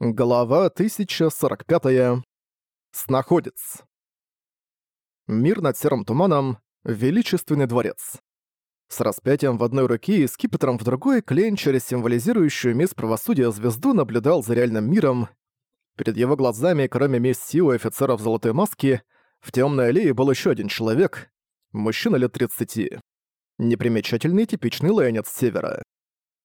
Глава 1045. -я. Снаходец. Мир над серым туманом. Величественный дворец. С распятием в одной руке и скипетром в другой Клейн через символизирующую мисс правосудия звезду наблюдал за реальным миром. Перед его глазами, кроме мисс силы офицеров золотой маски, в темной аллее был еще один человек, мужчина лет 30. Непримечательный типичный лайнец севера.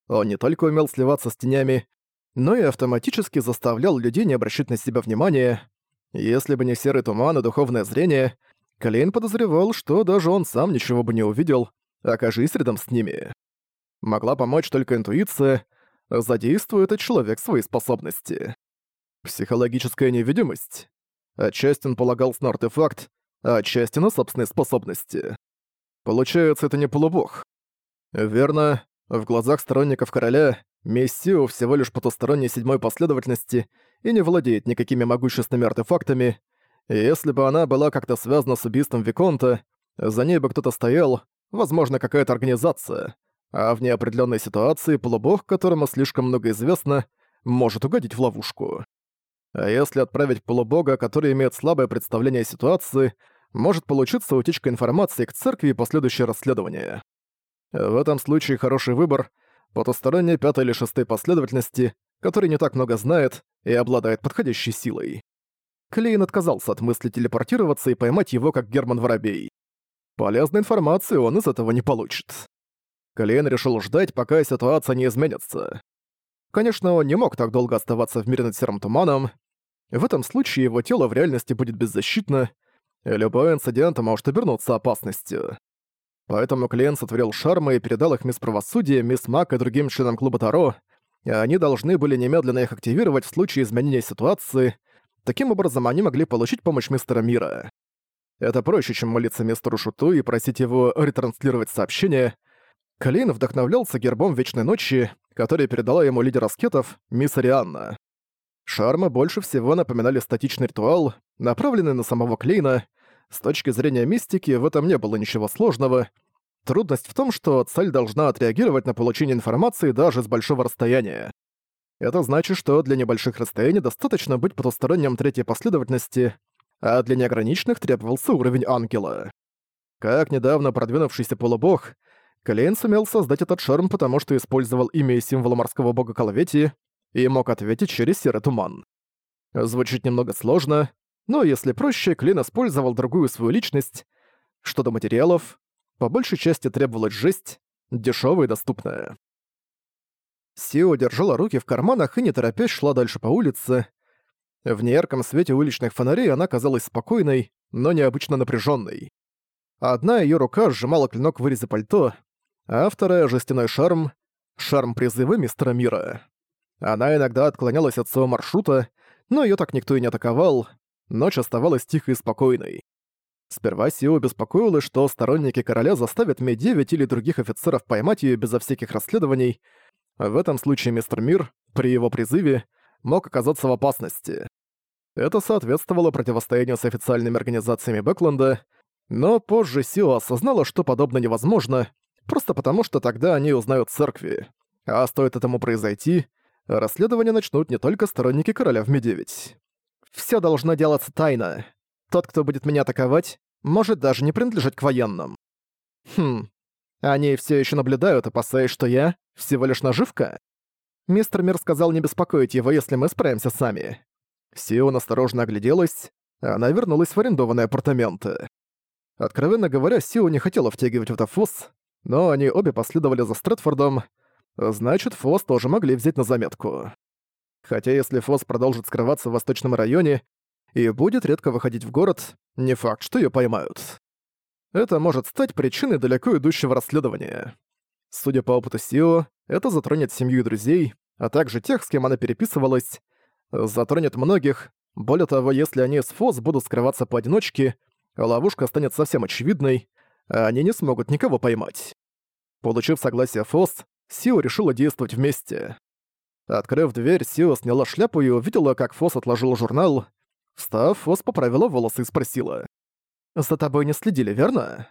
Он не только умел сливаться с тенями, но и автоматически заставлял людей не обращать на себя внимания. Если бы не серый туман и духовное зрение, Клейн подозревал, что даже он сам ничего бы не увидел, окажись рядом с ними. Могла помочь только интуиция, задействует этот человек свои способности. Психологическая невидимость. Отчасти он полагался на артефакт, а отчасти на собственные способности. Получается, это не полубог. Верно, в глазах сторонников короля Мессио всего лишь потусторонней седьмой последовательности и не владеет никакими могущественными артефактами, и если бы она была как-то связана с убийством Виконта, за ней бы кто-то стоял, возможно, какая-то организация. А в неопределенной ситуации полубог, которому слишком много известно, может угодить в ловушку. А если отправить полубога, который имеет слабое представление о ситуации, может получиться утечка информации к церкви и последующее расследование. В этом случае хороший выбор — потусторонней пятой или шестой последовательности, который не так много знает и обладает подходящей силой. Клейн отказался от мысли телепортироваться и поймать его как Герман Воробей. Полезной информации он из этого не получит. Клейн решил ждать, пока ситуация не изменится. Конечно, он не мог так долго оставаться в мире над серым туманом. В этом случае его тело в реальности будет беззащитно, и любой инцидент может обернуться опасностью. Поэтому клиент сотворил шармы и передал их мисс Правосудия, мисс Мак и другим членам клуба Таро, и они должны были немедленно их активировать в случае изменения ситуации. Таким образом, они могли получить помощь мистера Мира. Это проще, чем молиться мистеру Шуту и просить его ретранслировать сообщение. Клейн вдохновлялся гербом Вечной Ночи, который передала ему лидер аскетов, мисс Арианна. Шармы больше всего напоминали статичный ритуал, направленный на самого Клейна — с точки зрения мистики в этом не было ничего сложного. Трудность в том, что цель должна отреагировать на получение информации даже с большого расстояния. Это значит, что для небольших расстояний достаточно быть потусторонним третьей последовательности, а для неограниченных требовался уровень ангела. Как недавно продвинувшийся полубог, Клейн сумел создать этот шарм, потому что использовал имя и символ морского бога Колвети и мог ответить через серый туман. Звучит немного сложно, но если проще, Клин использовал другую свою личность. Что до материалов, по большей части требовалась жесть, дешёвая и доступная. Сио держала руки в карманах и не торопясь шла дальше по улице. В неярком свете уличных фонарей она казалась спокойной, но необычно напряженной. Одна ее рука сжимала клинок в вырезе пальто, а вторая — жестяной шарм, шарм призывы мистера мира. Она иногда отклонялась от своего маршрута, но ее так никто и не атаковал — ночь оставалась тихой и спокойной. Сперва Сио беспокоилась, что сторонники короля заставят Ми-9 или других офицеров поймать ее безо всяких расследований. В этом случае мистер Мир, при его призыве, мог оказаться в опасности. Это соответствовало противостоянию с официальными организациями Бэкленда, но позже Сио осознала, что подобное невозможно, просто потому что тогда они узнают церкви. А стоит этому произойти, расследования начнут не только сторонники короля в Ми-9. Все должно делаться тайно. Тот, кто будет меня атаковать, может даже не принадлежать к военным. Хм, они все еще наблюдают, опасаясь, что я всего лишь наживка. Мистер Мир сказал не беспокоить его, если мы справимся сами. Сион осторожно огляделась, а она вернулась в арендованные апартаменты. Откровенно говоря, Сио не хотела втягивать в это Фосс, но они обе последовали за Стрэдфордом, значит, Фосс тоже могли взять на заметку. Хотя если Фос продолжит скрываться в восточном районе и будет редко выходить в город, не факт, что ее поймают. Это может стать причиной далеко идущего расследования. Судя по опыту Сио, это затронет семью и друзей, а также тех, с кем она переписывалась, затронет многих. Более того, если они с Фос будут скрываться поодиночке, ловушка станет совсем очевидной, а они не смогут никого поймать. Получив согласие Фос, Сио решила действовать вместе. Открыв дверь, Сио сняла шляпу и увидела, как Фос отложил журнал. Встав, Фос поправила волосы и спросила. «За тобой не следили, верно?»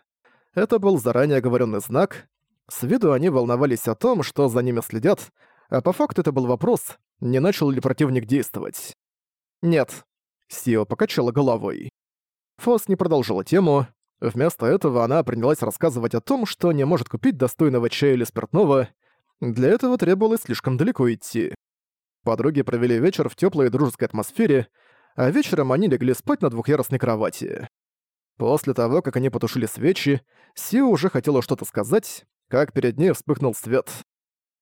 Это был заранее оговоренный знак. С виду они волновались о том, что за ними следят, а по факту это был вопрос, не начал ли противник действовать. «Нет», — Сио покачала головой. Фос не продолжила тему. Вместо этого она принялась рассказывать о том, что не может купить достойного чая или спиртного, для этого требовалось слишком далеко идти. Подруги провели вечер в теплой дружеской атмосфере, а вечером они легли спать на двухъярусной кровати. После того, как они потушили свечи, Сио уже хотела что-то сказать, как перед ней вспыхнул свет.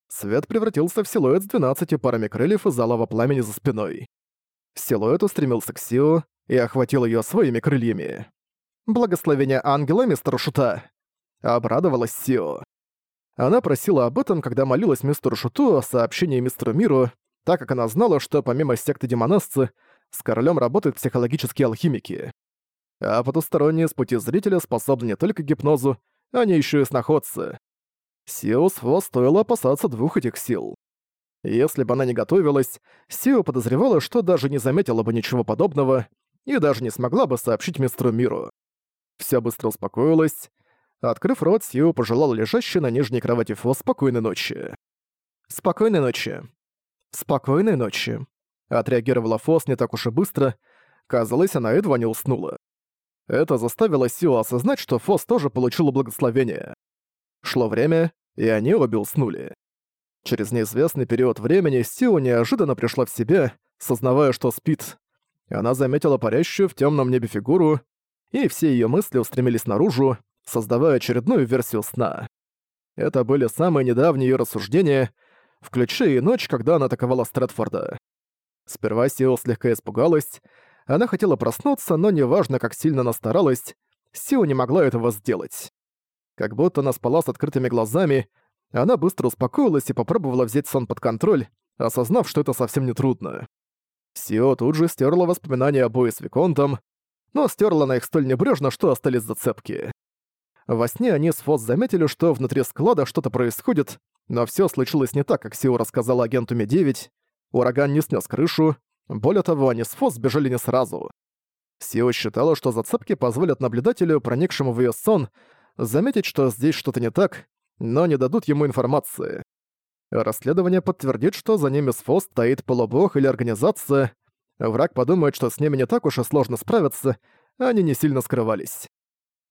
Свет превратился в силуэт с 12 парами крыльев и залова пламени за спиной. Силуэт устремился к Сио и охватил ее своими крыльями. «Благословение ангела, мистер Шута!» Обрадовалась Сио. Она просила об этом, когда молилась мистеру Шуту о сообщении мистеру Миру, так как она знала, что помимо секты демонессы, с королем работают психологические алхимики. А потусторонние с пути зрителя способны не только к гипнозу, они еще и сноходцы. Сиус Фо стоило опасаться двух этих сил. Если бы она не готовилась, Сио подозревала, что даже не заметила бы ничего подобного и даже не смогла бы сообщить мистеру Миру. Все быстро успокоилось, Открыв рот, Сью пожелал лежащей на нижней кровати Фо спокойной ночи. «Спокойной ночи». «Спокойной ночи», — отреагировала Фос не так уж и быстро. Казалось, она едва не уснула. Это заставило Сио осознать, что Фос тоже получила благословение. Шло время, и они обе уснули. Через неизвестный период времени Сио неожиданно пришла в себя, сознавая, что спит. Она заметила парящую в темном небе фигуру, и все ее мысли устремились наружу, создавая очередную версию сна. Это были самые недавние ее рассуждения, включая и ночь, когда она атаковала Стрэдфорда. Сперва Сио слегка испугалась, она хотела проснуться, но неважно, как сильно она старалась, Сио не могла этого сделать. Как будто она спала с открытыми глазами, она быстро успокоилась и попробовала взять сон под контроль, осознав, что это совсем не трудно. Сио тут же стерла воспоминания о бое с Виконтом, но стерла на их столь небрежно, что остались зацепки. Во сне они с Фос заметили, что внутри склада что-то происходит, но все случилось не так, как Сио рассказала агенту Ми-9. Ураган не снес крышу. Более того, они с Фос сбежали не сразу. Сио считала, что зацепки позволят наблюдателю, проникшему в ее сон, заметить, что здесь что-то не так, но не дадут ему информации. Расследование подтвердит, что за ними с Фос стоит полубог или организация. Враг подумает, что с ними не так уж и сложно справиться, они не сильно скрывались.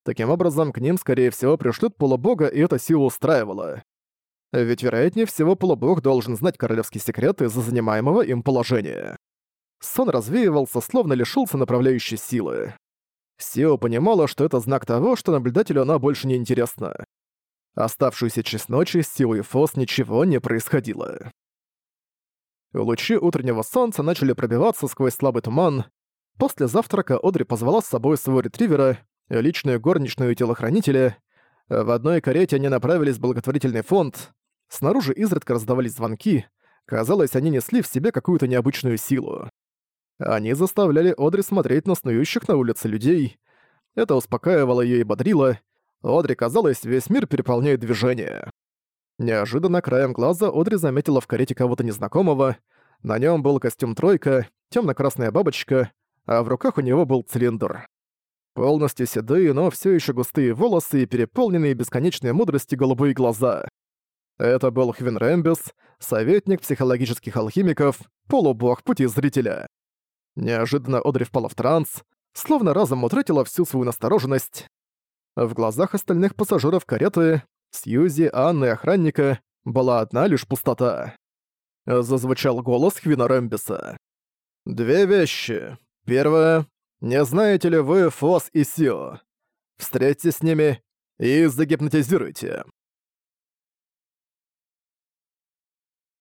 Таким образом, к ним, скорее всего, пришлют полубога, и эта сила устраивала. Ведь, вероятнее всего, полубог должен знать королевский секрет из-за занимаемого им положения. Сон развеивался, словно лишился направляющей силы. Сио понимала, что это знак того, что наблюдателю она больше не интересна. Оставшуюся часть ночи с Сио и Фос ничего не происходило. Лучи утреннего солнца начали пробиваться сквозь слабый туман. После завтрака Одри позвала с собой своего ретривера Э, личную горничную и телохранителя. Э, в одной карете они направились в благотворительный фонд. Снаружи изредка раздавались звонки. Казалось, они несли в себе какую-то необычную силу. Они заставляли Одри смотреть на снующих на улице людей. Это успокаивало ее и бодрило. Одри, казалось, весь мир переполняет движение. Неожиданно краем глаза Одри заметила в карете кого-то незнакомого. На нем был костюм «тройка», темно красная бабочка, а в руках у него был цилиндр. Полностью седые, но все еще густые волосы и переполненные бесконечной мудрости голубые глаза. Это был Хвин Рэмбис, советник психологических алхимиков, полубог пути зрителя. Неожиданно Одри впала в транс, словно разом утратила всю свою настороженность. В глазах остальных пассажиров кареты, Сьюзи, Анны и охранника была одна лишь пустота. Зазвучал голос Хвина Рэмбиса. «Две вещи. Первое не знаете ли вы Фос и Сио? Встретьтесь с ними и загипнотизируйте.